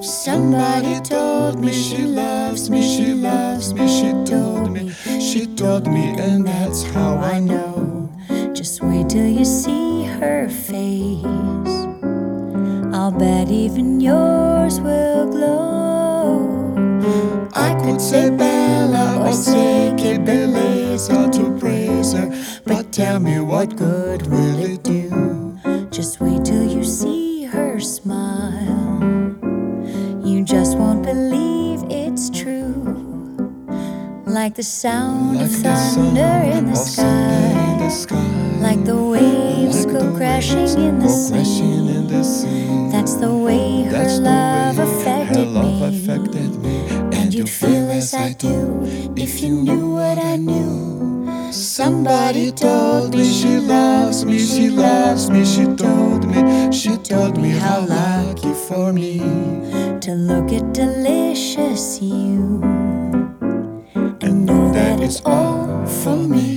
Somebody told me she loves me, she loves me, she told me, she told me, and that's how I know. Just wait till you see her face. I'll bet even yours will glow. I could say Bella or say que belleza to praise her, but tell me what good will it do? Like the sound Like of the sound thunder in the thunder in the sky. sky. Like the waves Like go the crashing waves in the go crashing sea. in the sea. That's the way her That's the love way affected her love me. affected me. And you'd feel as I do if you knew what I knew. Somebody told me she loves me, she loves me, she told me, she told me how lucky for me. to look at delicious you And it's all for me.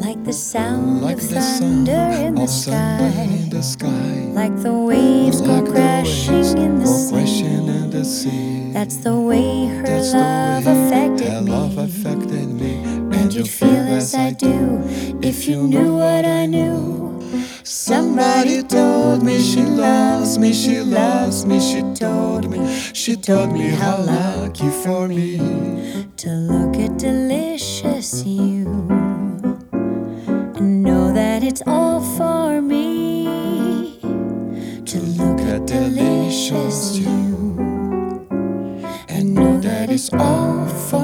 Like the sound Like of the sound thunder in the sky. in the sky. Like the waves go Like the crashing waves in the go sea. crashing in the sea. That's the way her That's the love way affected her me. love affected me. and you'd feel as I do if you knew what I knew. Somebody told me she loves me, she loves me, she told me, she told me how lucky for me. to look at delicious you and know that it's all for me. To look at delicious you and know that it's all for.